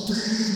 que terrível.